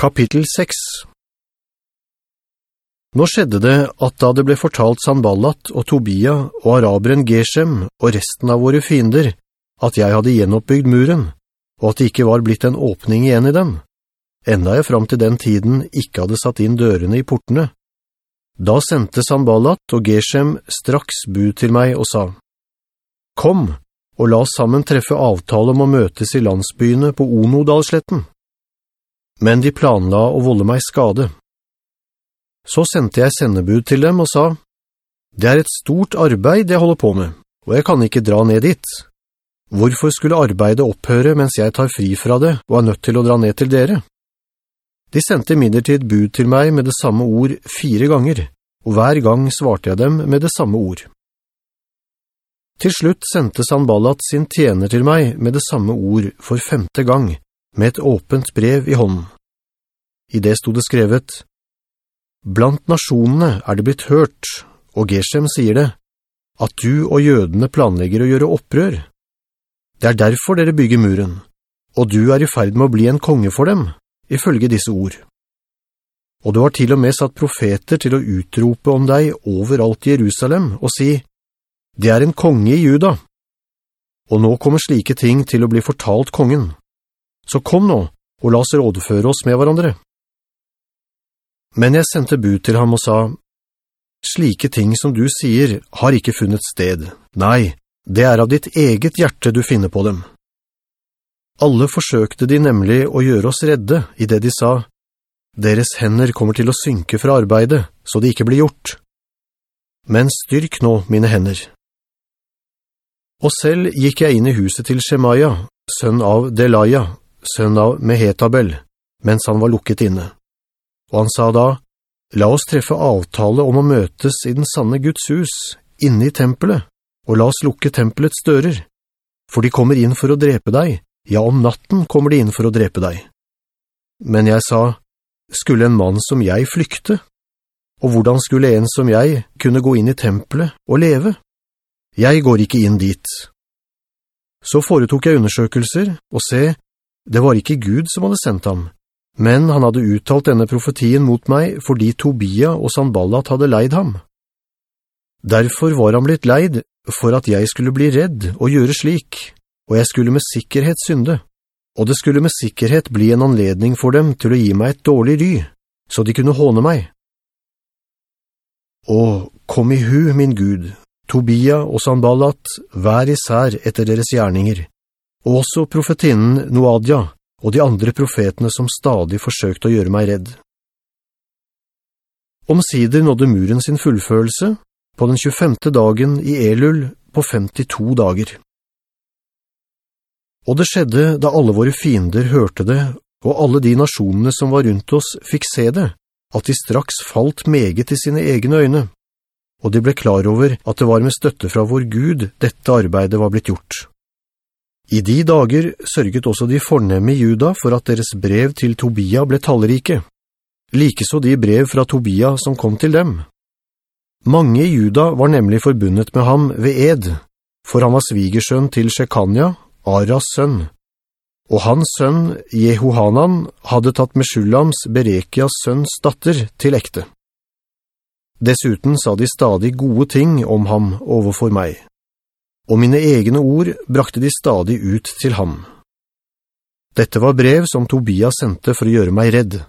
Kapittel 6 Nå skjedde det at da det ble fortalt Sanballat og Tobia og araberen Geshem og resten av våre fiender, at jeg hadde gjenoppbygd muren, og at det ikke var blitt en åpning igjen i den, enda jeg fram til den tiden ikke hadde satt inn dørene i portene. Da sendte Sanballat og Geshem straks bud til meg og sa, «Kom, og la oss sammen treffe avtale om å møtes i landsbyene på Onodalsletten.» Men de planla å volde meg skade. Så sendte jeg sendebud til dem og sa, «Det er et stort arbeid jeg holder på med, og jeg kan ikke dra ned dit. Hvorfor skulle arbeidet opphøre mens jeg tar fri fra det og er nødt til å dra ned til dere?» De sendte midlertid bud til meg med det samme ord fire ganger, og hver gang svarte jeg dem med det samme ord. Til slutt sendte Sanballat sin tjener til meg med det samme ord for femte gang, med et åpent brev i hånden. I det stod det skrevet, «Blant nasjonene er det blitt hørt, og Geshem sier det, at du og jødene planlegger å gjøre opprør. Det er derfor dere bygger muren, og du er i ferd med å bli en konge for dem, ifølge disse ord. Og du har til og med satt profeter til å utrope om deg overalt i Jerusalem og si, «Det er en konge i juda.» Og nå kommer slike ting til å bli fortalt kongen. Så kom nå, og la oss rådføre oss med hverandre. Men jeg sendte bud til ham og sa, «Slike ting som du sier har ikke funnet sted. Nei, det er av ditt eget hjerte du finner på dem.» Alle forsøkte de nemlig å gjøre oss redde i det de sa, «Deres hender kommer til å synke fra arbeidet, så det ikke blir gjort. Men styrk nå mine hender.» Og selv gikk jeg inn i huset til Shemaya, sønn av Delaya, sønn av Mehetabel, mens han var lukket inne. Og han sa da, «La oss treffe avtale om å møtes i den sanne Guds hus, inne i tempelet, og la oss lukke tempelets dører, for de kommer inn for å drepe deg, ja, om natten kommer de inn for å drepe deg.» Men jeg sa, «Skulle en mann som jeg flykte? Og hvordan skulle en som jeg kunne gå inn i tempelet og leve? Jeg går ikke inn dit.» Så foretok jeg undersøkelser, og se, det var ikke Gud som hadde sendt ham, men han hadde uttalt denne profetien mot meg fordi Tobia og Sanballat hadde leid ham. Derfor var han blitt leid for at jeg skulle bli redd og gjøre slik, og jeg skulle med sikkerhet synde, og det skulle med sikkerhet bli en anledning for dem til å gi meg et dårlig ry, så de kunne håne meg. Å, kom i hu, min Gud, Tobia og Sanballat, vær især etter deres gjerninger, også profetinnen Noadia og de andre profetene som stadig forsøkte å gjøre meg redd. Omsider nådde muren sin fullfølelse på den 25. dagen i Elul på 52 dager. Og det skjedde da alle våre fiender hørte det, og alle de nasjonene som var rundt oss fikk se det, at de straks falt meget i sine egne øyne, og de ble klar over at det var med støtte fra vår Gud dette arbeidet var blitt gjort. I de dager sørget også de fornemme juda for at deres brev til Tobia ble tallrike, likeså de brev fra Tobia som kom til dem. Mange juda var nemlig forbundet med ham ved ed, for han var svigersønn til Shekania, Aras sønn. Og hans sønn, Jehohanan, hadde tatt Meshullams, Berekias sønns datter, til ekte. Dessuten sa de stadig gode ting om ham overfor meg og mine egne ord brakte de stadig ut til ham. Dette var brev som Tobias sendte for å gjøre meg redd,